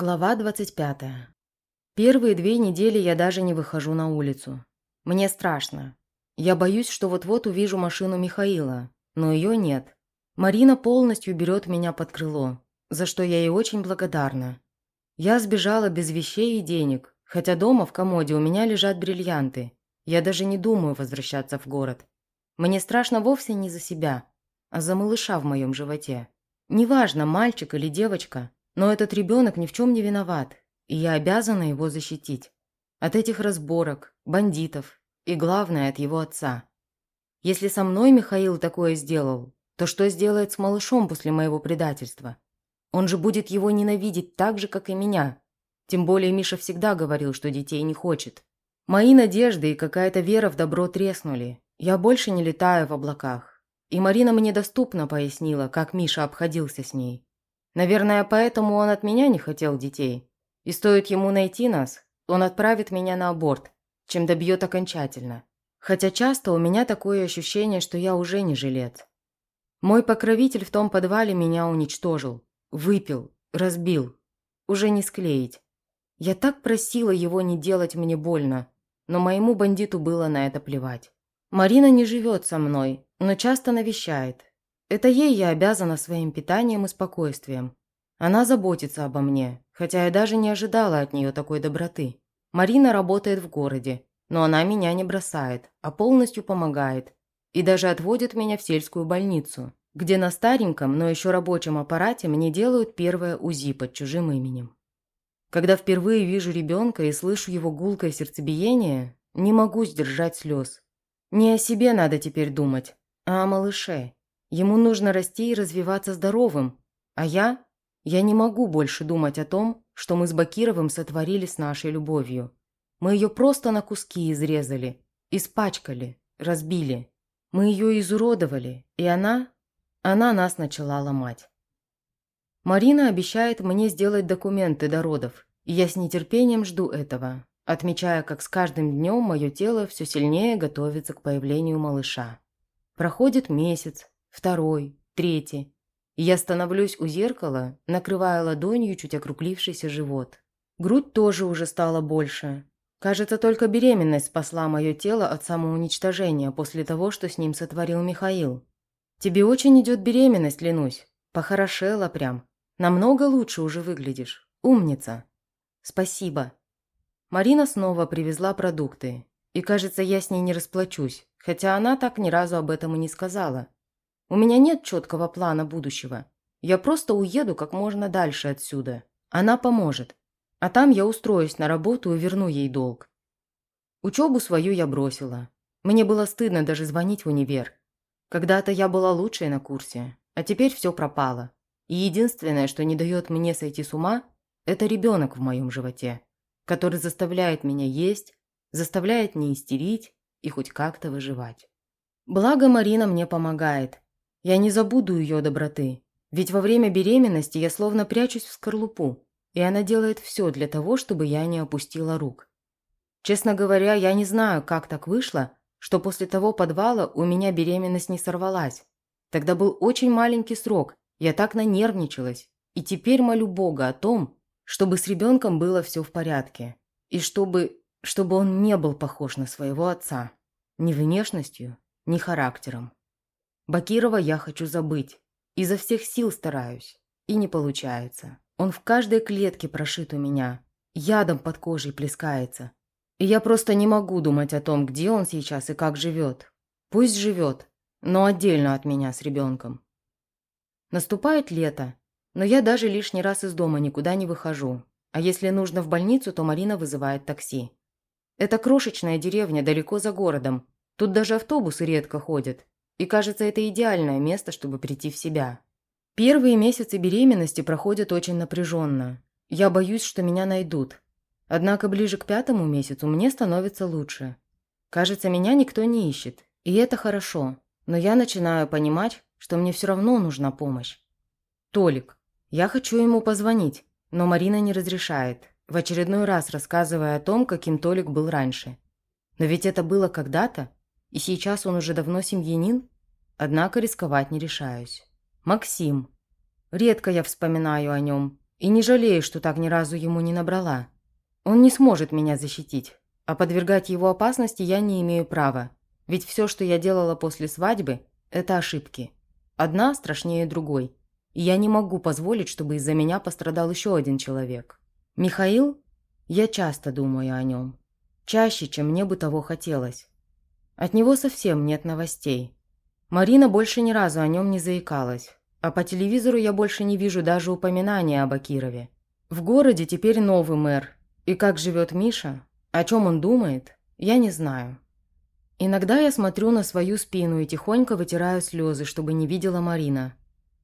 Глава 25. Первые две недели я даже не выхожу на улицу. Мне страшно. Я боюсь, что вот-вот увижу машину Михаила, но ее нет. Марина полностью берет меня под крыло, за что я ей очень благодарна. Я сбежала без вещей и денег, хотя дома в комоде у меня лежат бриллианты. Я даже не думаю возвращаться в город. Мне страшно вовсе не за себя, а за малыша в моем животе. Неважно, мальчик или девочка – но этот ребенок ни в чем не виноват, и я обязана его защитить. От этих разборок, бандитов и, главное, от его отца. Если со мной Михаил такое сделал, то что сделает с малышом после моего предательства? Он же будет его ненавидеть так же, как и меня. Тем более Миша всегда говорил, что детей не хочет. Мои надежды и какая-то вера в добро треснули. Я больше не летаю в облаках. И Марина мне доступно пояснила, как Миша обходился с ней. Наверное, поэтому он от меня не хотел детей. И стоит ему найти нас, он отправит меня на аборт, чем добьет окончательно. Хотя часто у меня такое ощущение, что я уже не жилец. Мой покровитель в том подвале меня уничтожил, выпил, разбил. Уже не склеить. Я так просила его не делать мне больно, но моему бандиту было на это плевать. Марина не живет со мной, но часто навещает, это ей я обязана своим питанием и спокойствием. Она заботится обо мне, хотя я даже не ожидала от нее такой доброты. Марина работает в городе, но она меня не бросает, а полностью помогает. И даже отводит меня в сельскую больницу, где на стареньком, но еще рабочем аппарате мне делают первое УЗИ под чужим именем. Когда впервые вижу ребенка и слышу его гулкое сердцебиение, не могу сдержать слез. Не о себе надо теперь думать, а о малыше. Ему нужно расти и развиваться здоровым. А я? Я не могу больше думать о том, что мы с Бакировым сотворили с нашей любовью. Мы ее просто на куски изрезали, испачкали, разбили. Мы ее изуродовали, и она... Она нас начала ломать. Марина обещает мне сделать документы до родов, и я с нетерпением жду этого, отмечая, как с каждым днем мое тело все сильнее готовится к появлению малыша. Проходит месяц, второй, третий. Я становлюсь у зеркала, накрывая ладонью чуть округлившийся живот. Грудь тоже уже стала больше. Кажется, только беременность спасла мое тело от самоуничтожения после того, что с ним сотворил Михаил. Тебе очень идет беременность, Ленусь. Похорошела прям. Намного лучше уже выглядишь. Умница. Спасибо. Марина снова привезла продукты. И кажется, я с ней не расплачусь, хотя она так ни разу об этом и не сказала. У меня нет четкого плана будущего. Я просто уеду как можно дальше отсюда. Она поможет. А там я устроюсь на работу и верну ей долг. Учебу свою я бросила. Мне было стыдно даже звонить в универ. Когда-то я была лучшей на курсе, а теперь все пропало. И единственное, что не дает мне сойти с ума, это ребенок в моем животе, который заставляет меня есть, заставляет не истерить и хоть как-то выживать. Благо Марина мне помогает, я не забуду ее доброты. Ведь во время беременности я словно прячусь в скорлупу, и она делает все для того, чтобы я не опустила рук. Честно говоря, я не знаю, как так вышло, что после того подвала у меня беременность не сорвалась. Тогда был очень маленький срок, я так нанервничалась, и теперь молю Бога о том, чтобы с ребенком было все в порядке, и чтобы, чтобы он не был похож на своего отца. Ни внешностью, ни характером. Бакирова я хочу забыть. Изо всех сил стараюсь. И не получается. Он в каждой клетке прошит у меня. Ядом под кожей плескается. И я просто не могу думать о том, где он сейчас и как живет. Пусть живет, но отдельно от меня с ребенком. Наступает лето, но я даже лишний раз из дома никуда не выхожу. А если нужно в больницу, то Марина вызывает такси. Это крошечная деревня далеко за городом. Тут даже автобусы редко ходят. И кажется, это идеальное место, чтобы прийти в себя. Первые месяцы беременности проходят очень напряженно. Я боюсь, что меня найдут. Однако ближе к пятому месяцу мне становится лучше. Кажется, меня никто не ищет. И это хорошо. Но я начинаю понимать, что мне все равно нужна помощь. Толик. Я хочу ему позвонить, но Марина не разрешает, в очередной раз рассказывая о том, каким Толик был раньше. Но ведь это было когда-то, и сейчас он уже давно семьянин, однако рисковать не решаюсь. Максим. Редко я вспоминаю о нем, И не жалею, что так ни разу ему не набрала. Он не сможет меня защитить, а подвергать его опасности я не имею права. Ведь все, что я делала после свадьбы, это ошибки. Одна страшнее другой. И я не могу позволить, чтобы из-за меня пострадал еще один человек. Михаил? Я часто думаю о нем. Чаще, чем мне бы того хотелось. От него совсем нет новостей. Марина больше ни разу о нем не заикалась. А по телевизору я больше не вижу даже упоминания об Акирове. В городе теперь новый мэр. И как живет Миша, о чем он думает, я не знаю. Иногда я смотрю на свою спину и тихонько вытираю слезы, чтобы не видела Марина.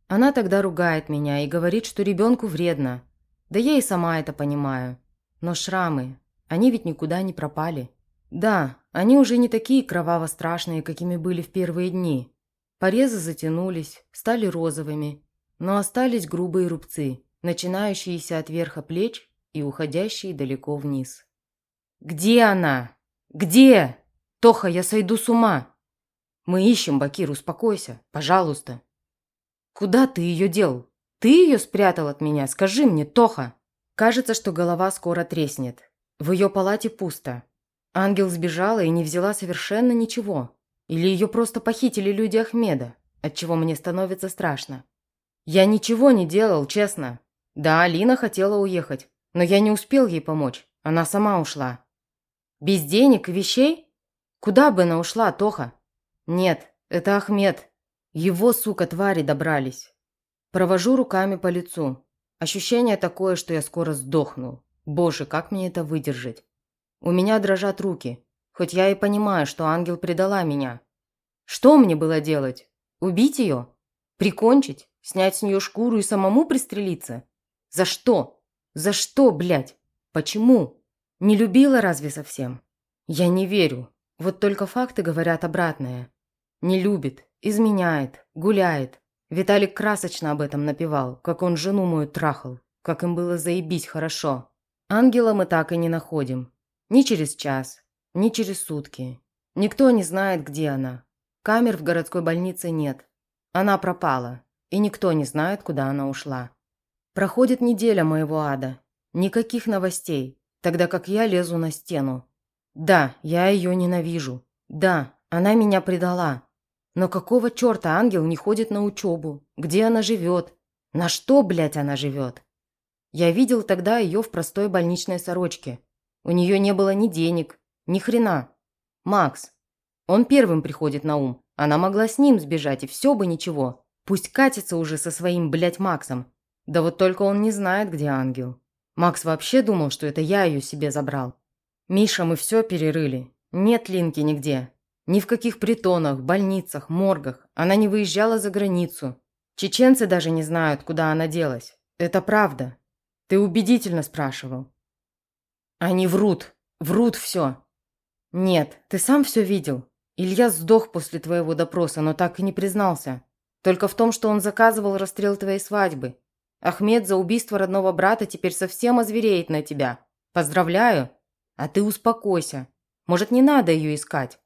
Она тогда ругает меня и говорит, что ребенку вредно. Да я и сама это понимаю. Но шрамы, они ведь никуда не пропали. Да, они уже не такие кроваво-страшные, какими были в первые дни. Порезы затянулись, стали розовыми, но остались грубые рубцы, начинающиеся от верха плеч и уходящие далеко вниз. «Где она? Где? Тоха, я сойду с ума!» «Мы ищем, Бакир, успокойся, пожалуйста!» «Куда ты ее дел? Ты ее спрятал от меня? Скажи мне, Тоха!» Кажется, что голова скоро треснет. В ее палате пусто. Ангел сбежала и не взяла совершенно ничего. Или ее просто похитили люди Ахмеда, отчего мне становится страшно. Я ничего не делал, честно. Да, Алина хотела уехать, но я не успел ей помочь. Она сама ушла. Без денег и вещей? Куда бы она ушла, Тоха? Нет, это Ахмед. Его, сука, твари добрались. Провожу руками по лицу. Ощущение такое, что я скоро сдохну. Боже, как мне это выдержать? У меня дрожат руки. Хоть я и понимаю, что ангел предала меня. Что мне было делать? Убить ее? Прикончить? Снять с нее шкуру и самому пристрелиться? За что? За что, блядь? Почему? Не любила разве совсем? Я не верю. Вот только факты говорят обратное. Не любит, изменяет, гуляет. Виталик красочно об этом напевал, как он жену мою трахал, как им было заебись хорошо. Ангела мы так и не находим. Ни через час, ни через сутки. Никто не знает, где она. Камер в городской больнице нет. Она пропала, и никто не знает, куда она ушла. Проходит неделя моего ада. Никаких новостей, тогда как я лезу на стену. Да, я ее ненавижу. Да, она меня предала. Но какого черта ангел не ходит на учебу? Где она живет? На что, блядь, она живет? Я видел тогда ее в простой больничной сорочке. У нее не было ни денег, ни хрена. Макс. Он первым приходит на ум. Она могла с ним сбежать, и все бы ничего. Пусть катится уже со своим, блядь, Максом. Да вот только он не знает, где ангел. Макс вообще думал, что это я ее себе забрал. Миша, мы все перерыли. Нет Линки нигде. Ни в каких притонах, больницах, моргах. Она не выезжала за границу. Чеченцы даже не знают, куда она делась. Это правда. Ты убедительно спрашивал. Они врут. Врут все. «Нет, ты сам все видел. Илья сдох после твоего допроса, но так и не признался. Только в том, что он заказывал расстрел твоей свадьбы. Ахмед за убийство родного брата теперь совсем озвереет на тебя. Поздравляю. А ты успокойся. Может, не надо ее искать?»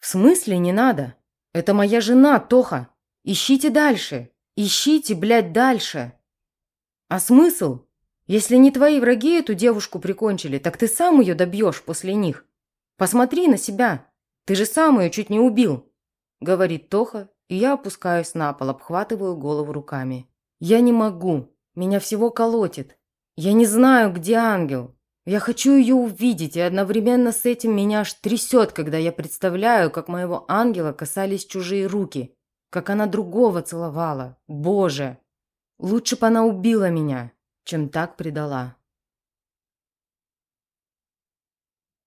«В смысле не надо? Это моя жена, Тоха. Ищите дальше. Ищите, блядь, дальше». «А смысл? Если не твои враги эту девушку прикончили, так ты сам ее добьешь после них. Посмотри на себя. Ты же сам ее чуть не убил», – говорит Тоха, и я опускаюсь на пол, обхватываю голову руками. «Я не могу. Меня всего колотит. Я не знаю, где ангел. Я хочу ее увидеть, и одновременно с этим меня аж трясет, когда я представляю, как моего ангела касались чужие руки, как она другого целовала. Боже! Лучше бы она убила меня, чем так предала».